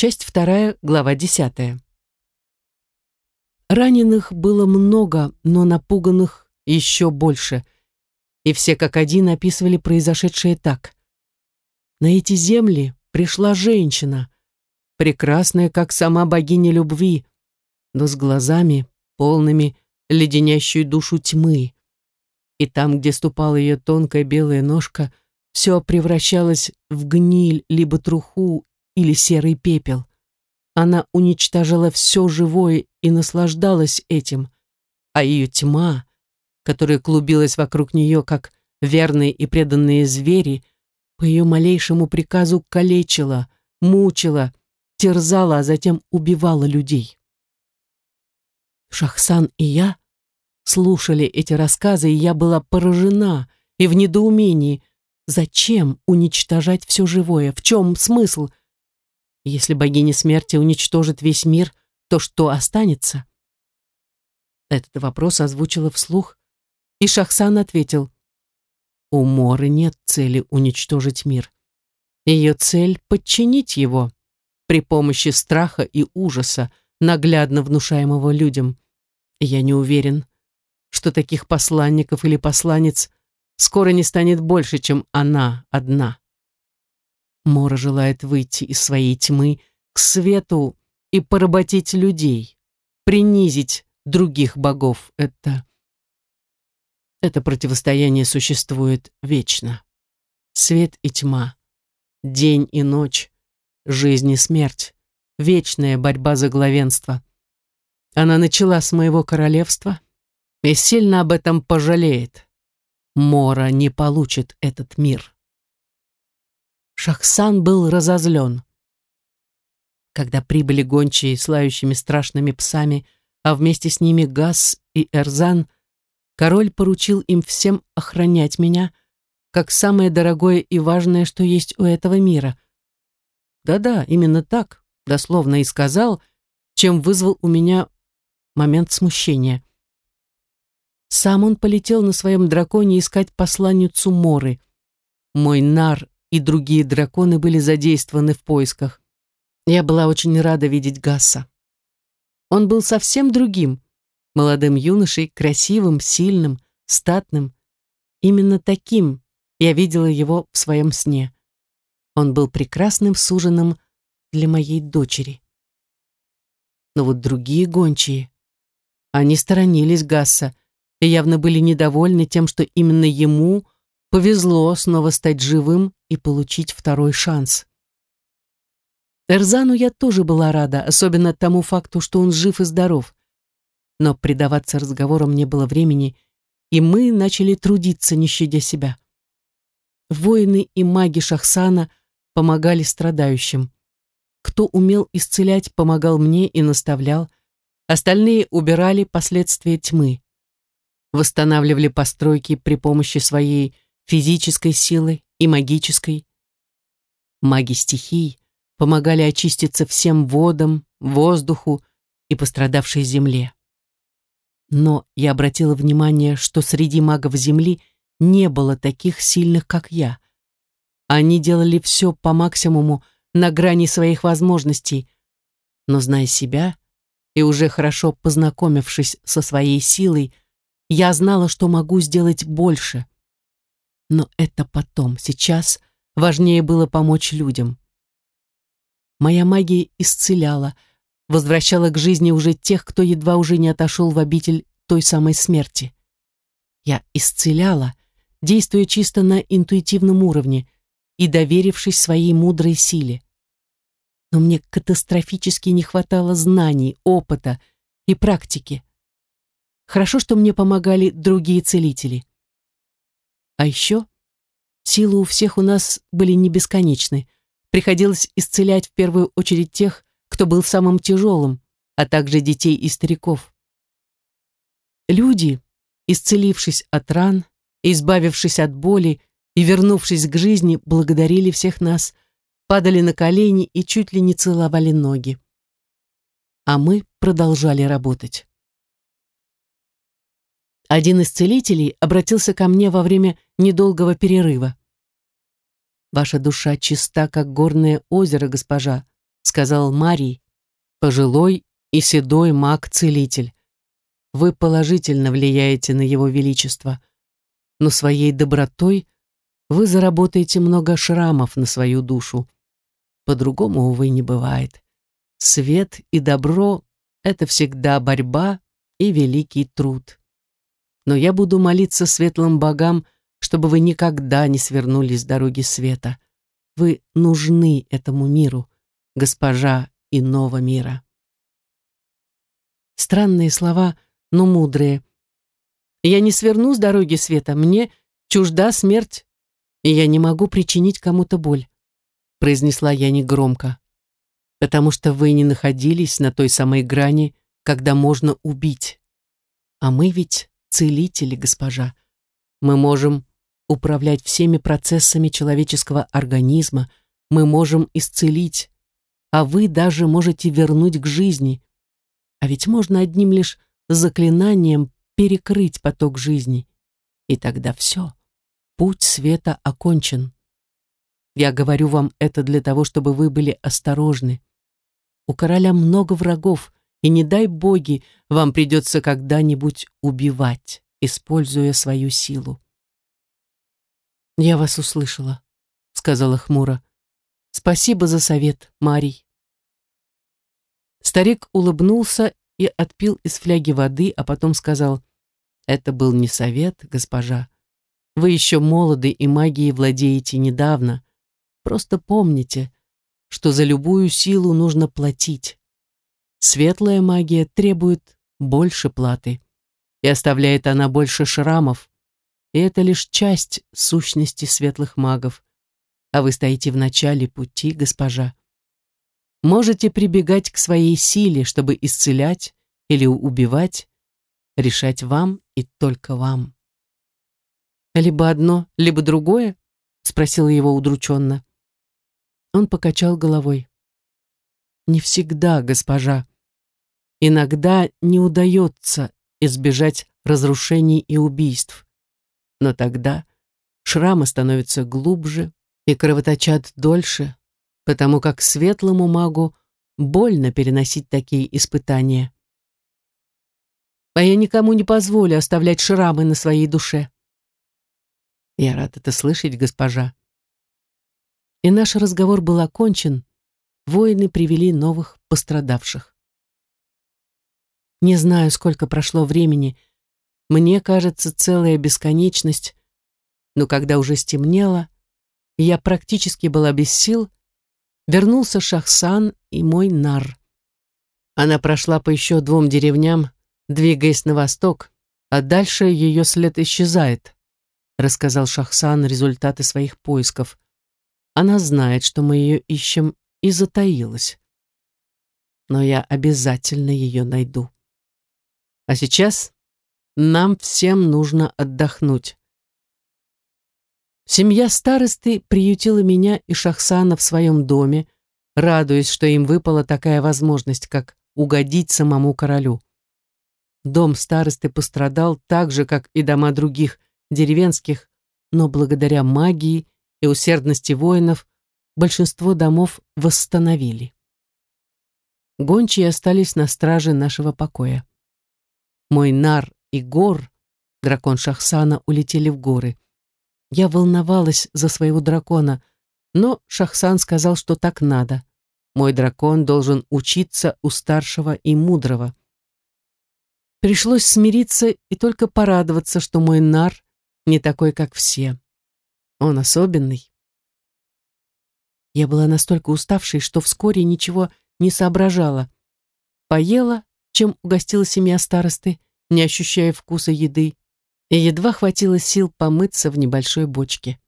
Часть вторая, глава десятая. Раненых было много, но напуганных еще больше. И все как один описывали произошедшее так. На эти земли пришла женщина, прекрасная, как сама богиня любви, но с глазами, полными леденящую душу тьмы. И там, где ступала ее тонкая белая ножка, все превращалось в гниль, либо труху, или серый пепел. Она уничтожала все живое и наслаждалась этим, а ее тьма, которая клубилась вокруг нее, как верные и преданные звери, по ее малейшему приказу калечила, мучила, терзала, а затем убивала людей. Шахсан и я слушали эти рассказы, и я была поражена и в недоумении, зачем уничтожать все живое, в чем смысл, если богиня смерти уничтожит весь мир, то что останется? Этот вопрос озвучила вслух, и Шахсан ответил, у Моры нет цели уничтожить мир. Ее цель — подчинить его при помощи страха и ужаса, наглядно внушаемого людям. Я не уверен, что таких посланников или посланниц скоро не станет больше, чем она одна. Мора желает выйти из своей тьмы к свету и поработить людей, принизить других богов. Это... Это противостояние существует вечно. Свет и тьма, день и ночь, жизнь и смерть, вечная борьба за главенство. Она начала с моего королевства и сильно об этом пожалеет. Мора не получит этот мир. Шахсан был разозлен. Когда прибыли гончие с страшными псами, а вместе с ними Газ и Эрзан, король поручил им всем охранять меня, как самое дорогое и важное, что есть у этого мира. Да-да, именно так, дословно и сказал, чем вызвал у меня момент смущения. Сам он полетел на своем драконе искать посланницу Моры. Мой нар и другие драконы были задействованы в поисках. Я была очень рада видеть Гасса. Он был совсем другим, молодым юношей, красивым, сильным, статным. Именно таким я видела его в своем сне. Он был прекрасным суженым для моей дочери. Но вот другие гончие, они сторонились Гасса и явно были недовольны тем, что именно ему – повезло снова стать живым и получить второй шанс. Эрзану я тоже была рада, особенно тому факту, что он жив и здоров. Но предаваться разговорам не было времени, и мы начали трудиться, не щадя себя. Воины и маги Шахсана помогали страдающим. Кто умел исцелять, помогал мне и наставлял, остальные убирали последствия тьмы. Восстанавливали постройки при помощи своей физической силы и магической. Маги стихий помогали очиститься всем водам, воздуху и пострадавшей земле. Но я обратила внимание, что среди магов Земли не было таких сильных, как я. Они делали все по максимуму на грани своих возможностей, но зная себя и уже хорошо познакомившись со своей силой, я знала, что могу сделать больше — но это потом. Сейчас важнее было помочь людям. Моя магия исцеляла, возвращала к жизни уже тех, кто едва уже не отошел в обитель той самой смерти. Я исцеляла, действуя чисто на интуитивном уровне и доверившись своей мудрой силе. Но мне катастрофически не хватало знаний, опыта и практики. Хорошо, что мне помогали другие целители. А еще силы у всех у нас были не бесконечны. Приходилось исцелять в первую очередь тех, кто был самым тяжелым, а также детей и стариков. Люди, исцелившись от ран, избавившись от боли и вернувшись к жизни, благодарили всех нас, падали на колени и чуть ли не целовали ноги. А мы продолжали работать. Один из целителей обратился ко мне во время недолгого перерыва. «Ваша душа чиста, как горное озеро, госпожа», — сказал Марий, пожилой и седой маг-целитель. Вы положительно влияете на его величество, но своей добротой вы заработаете много шрамов на свою душу. По-другому, увы, не бывает. Свет и добро — это всегда борьба и великий труд. Но я буду молиться светлым богам, чтобы вы никогда не свернули с дороги света. Вы нужны этому миру, госпожа иного мира. Странные слова, но мудрые. Я не сверну с дороги света, мне чужда смерть, и я не могу причинить кому-то боль, произнесла я негромко потому что вы не находились на той самой грани, когда можно убить. А мы ведь целители, госпожа. Мы можем управлять всеми процессами человеческого организма, мы можем исцелить, а вы даже можете вернуть к жизни. А ведь можно одним лишь заклинанием перекрыть поток жизни. И тогда все. Путь света окончен. Я говорю вам это для того, чтобы вы были осторожны. У короля много врагов, и не дай боги, вам придется когда-нибудь убивать, используя свою силу. «Я вас услышала», — сказала хмуро. «Спасибо за совет, Марий». Старик улыбнулся и отпил из фляги воды, а потом сказал, «Это был не совет, госпожа. Вы еще молоды и магией владеете недавно. Просто помните, что за любую силу нужно платить. Светлая магия требует больше платы, и оставляет она больше шрамов, и это лишь часть сущности светлых магов, а вы стоите в начале пути, госпожа. Можете прибегать к своей силе, чтобы исцелять или убивать, решать вам и только вам. «Либо одно, либо другое?» — спросила его удрученно. Он покачал головой. «Не всегда, госпожа. Иногда не удается избежать разрушений и убийств. Но тогда шрамы становятся глубже и кровоточат дольше, потому как светлому магу больно переносить такие испытания. А я никому не позволю оставлять шрамы на своей душе. Я рад это слышать, госпожа и наш разговор был окончен, воины привели новых пострадавших. Не знаю, сколько прошло времени, мне кажется, целая бесконечность, но когда уже стемнело, я практически была без сил, вернулся Шахсан и мой нар. Она прошла по еще двум деревням, двигаясь на восток, а дальше ее след исчезает, рассказал Шахсан результаты своих поисков. Она знает, что мы ее ищем, и затаилась. Но я обязательно ее найду. А сейчас нам всем нужно отдохнуть. Семья старосты приютила меня и Шахсана в своем доме, радуясь, что им выпала такая возможность, как угодить самому королю. Дом старосты пострадал так же, как и дома других деревенских, но благодаря магии и усердности воинов большинство домов восстановили. Гончие остались на страже нашего покоя. Мой нар и гор, дракон Шахсана, улетели в горы. Я волновалась за своего дракона, но Шахсан сказал, что так надо. Мой дракон должен учиться у старшего и мудрого. Пришлось смириться и только порадоваться, что мой нар не такой, как все. Он особенный. Я была настолько уставшей, что вскоре ничего не соображала. Поела, чем угостила семья старосты, не ощущая вкуса еды, и едва хватило сил помыться в небольшой бочке.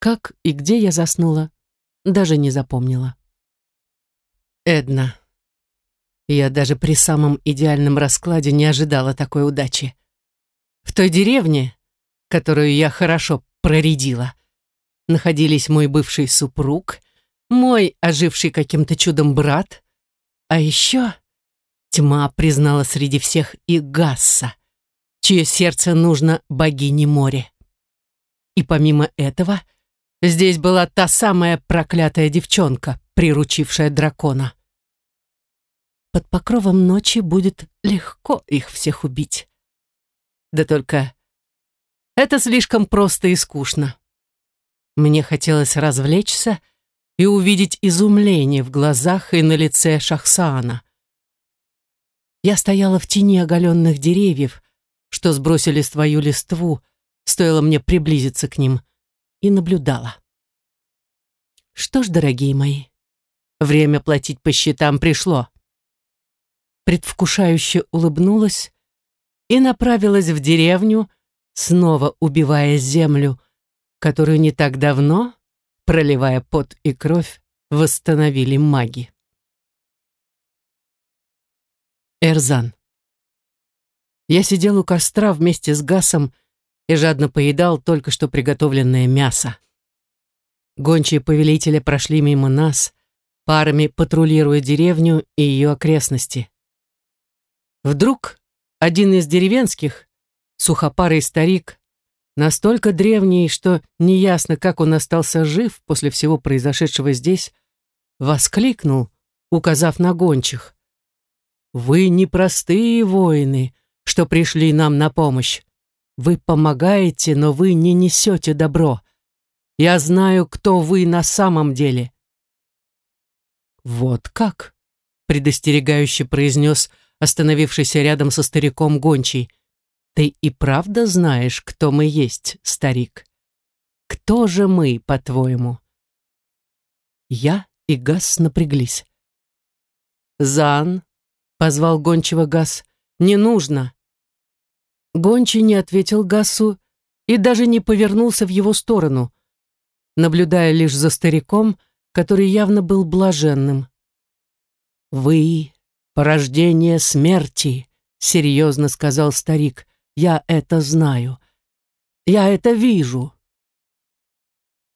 Как и где я заснула, даже не запомнила. Эдна. Я даже при самом идеальном раскладе не ожидала такой удачи. В той деревне, которую я хорошо проредила. Находились мой бывший супруг, мой оживший каким-то чудом брат, а еще тьма признала среди всех и Гасса, чье сердце нужно богине море. И помимо этого, здесь была та самая проклятая девчонка, приручившая дракона. Под покровом ночи будет легко их всех убить. Да только это слишком просто и скучно. Мне хотелось развлечься и увидеть изумление в глазах и на лице Шахсаана. Я стояла в тени оголенных деревьев, что сбросили свою листву, стоило мне приблизиться к ним, и наблюдала. Что ж, дорогие мои, время платить по счетам пришло. Предвкушающе улыбнулась и направилась в деревню, снова убивая землю, которую не так давно, проливая пот и кровь, восстановили маги. Эрзан. Я сидел у костра вместе с Гасом и жадно поедал только что приготовленное мясо. Гончие повелителя прошли мимо нас, парами патрулируя деревню и ее окрестности. Вдруг один из деревенских, сухопарый старик, настолько древний, что неясно, как он остался жив после всего произошедшего здесь, воскликнул, указав на гончих. «Вы непростые воины, что пришли нам на помощь. Вы помогаете, но вы не несете добро. Я знаю, кто вы на самом деле». «Вот как?» — предостерегающе произнес остановившийся рядом со стариком гончий. «Ты и правда знаешь, кто мы есть, старик? Кто же мы, по-твоему?» Я и Газ напряглись. «Зан», — позвал гончего Газ, — «не нужно. Гончий не ответил Гасу и даже не повернулся в его сторону, наблюдая лишь за стариком, который явно был блаженным. «Вы — порождение смерти», — серьезно сказал старик. «Я это знаю. Я это вижу».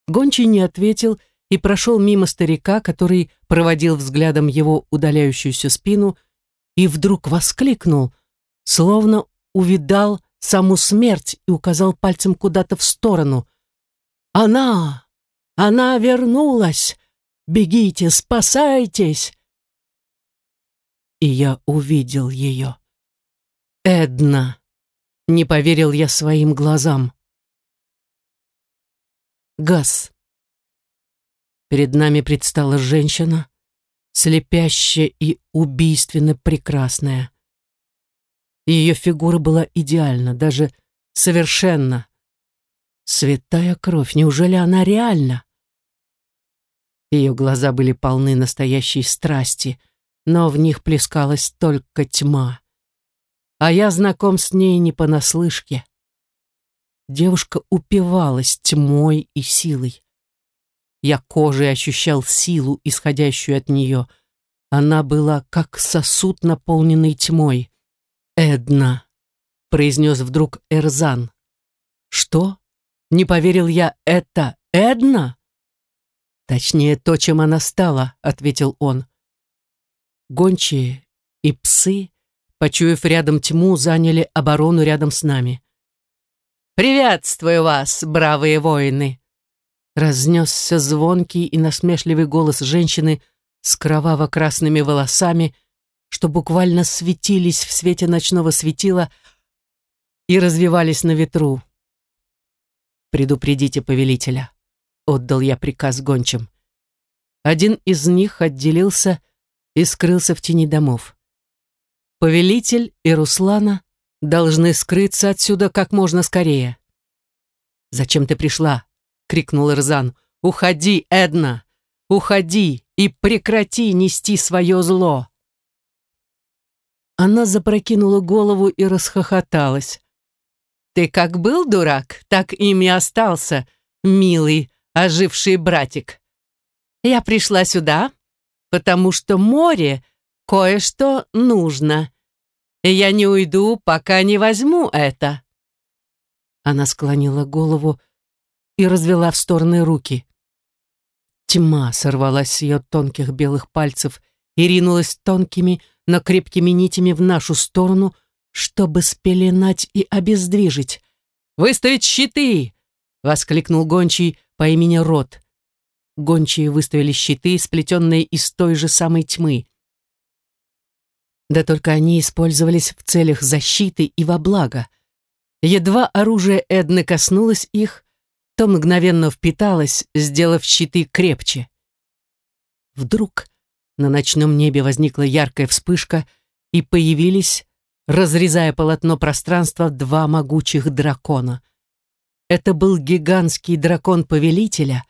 Гончий не ответил и прошел мимо старика, который проводил взглядом его удаляющуюся спину и вдруг воскликнул, словно увидал саму смерть и указал пальцем куда-то в сторону. «Она! Она вернулась! Бегите, спасайтесь!» И я увидел ее. Эдна! Не поверил я своим глазам. Газ. Перед нами предстала женщина, слепящая и убийственно прекрасная. Ее фигура была идеальна, даже совершенно. Святая кровь, неужели она реальна? Ее глаза были полны настоящей страсти, но в них плескалась только тьма. А я знаком с ней не понаслышке. Девушка упивалась тьмой и силой. Я кожей ощущал силу, исходящую от нее. Она была как сосуд, наполненный тьмой. «Эдна», — произнес вдруг Эрзан. «Что? Не поверил я, это Эдна?» «Точнее, то, чем она стала», — ответил он. Гончие и псы, почуяв рядом тьму, заняли оборону рядом с нами. «Приветствую вас, бравые воины!» Разнесся звонкий и насмешливый голос женщины с кроваво-красными волосами, что буквально светились в свете ночного светила и развивались на ветру. «Предупредите повелителя», — отдал я приказ гончим. Один из них отделился и скрылся в тени домов. Повелитель и Руслана должны скрыться отсюда как можно скорее. «Зачем ты пришла?» — крикнул Ирзан. «Уходи, Эдна! Уходи и прекрати нести свое зло!» Она запрокинула голову и расхохоталась. «Ты как был дурак, так им и остался, милый, оживший братик. Я пришла сюда, потому что море кое-что нужно. И я не уйду, пока не возьму это». Она склонила голову и развела в стороны руки. Тьма сорвалась с ее тонких белых пальцев и ринулась тонкими, но крепкими нитями в нашу сторону, чтобы спеленать и обездвижить. «Выставить щиты!» — воскликнул гончий по имени Рот. гончие выставили щиты, сплетенные из той же самой тьмы. Да только они использовались в целях защиты и во благо. Едва оружие Эдны коснулось их, то мгновенно впиталось, сделав щиты крепче. Вдруг на ночном небе возникла яркая вспышка, и появились, разрезая полотно пространства, два могучих дракона. Это был гигантский дракон Повелителя,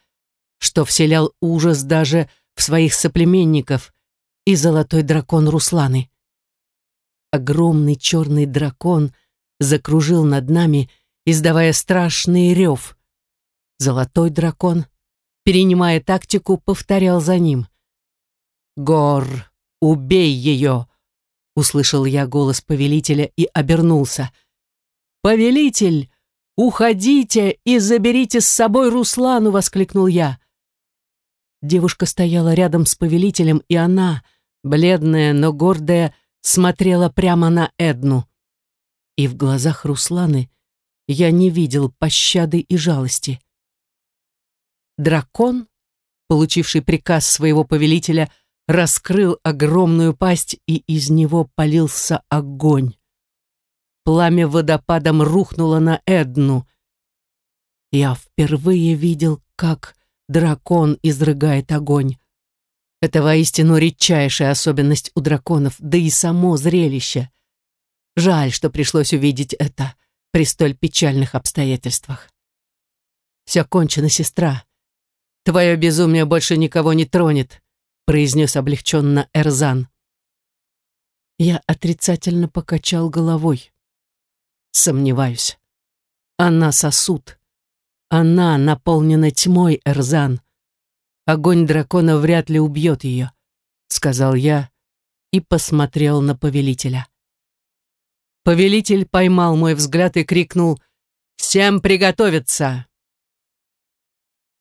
что вселял ужас даже в своих соплеменников, и золотой дракон Русланы. Огромный черный дракон закружил над нами, издавая страшный рев. Золотой дракон, перенимая тактику, повторял за ним. «Гор, убей ее!» Услышал я голос повелителя и обернулся. «Повелитель, уходите и заберите с собой Руслану!» воскликнул я. Девушка стояла рядом с повелителем, и она, бледная, но гордая, смотрела прямо на Эдну. И в глазах Русланы я не видел пощады и жалости. Дракон, получивший приказ своего повелителя, раскрыл огромную пасть, и из него полился огонь. Пламя водопадом рухнуло на Эдну. Я впервые видел, как дракон изрыгает огонь. Это воистину редчайшая особенность у драконов, да и само зрелище. Жаль, что пришлось увидеть это при столь печальных обстоятельствах. «Все кончено, сестра. Твое безумие больше никого не тронет произнес облегченно Эрзан. Я отрицательно покачал головой. Сомневаюсь. Она сосуд. Она наполнена тьмой, Эрзан. Огонь дракона вряд ли убьет ее, сказал я и посмотрел на повелителя. Повелитель поймал мой взгляд и крикнул «Всем приготовиться!»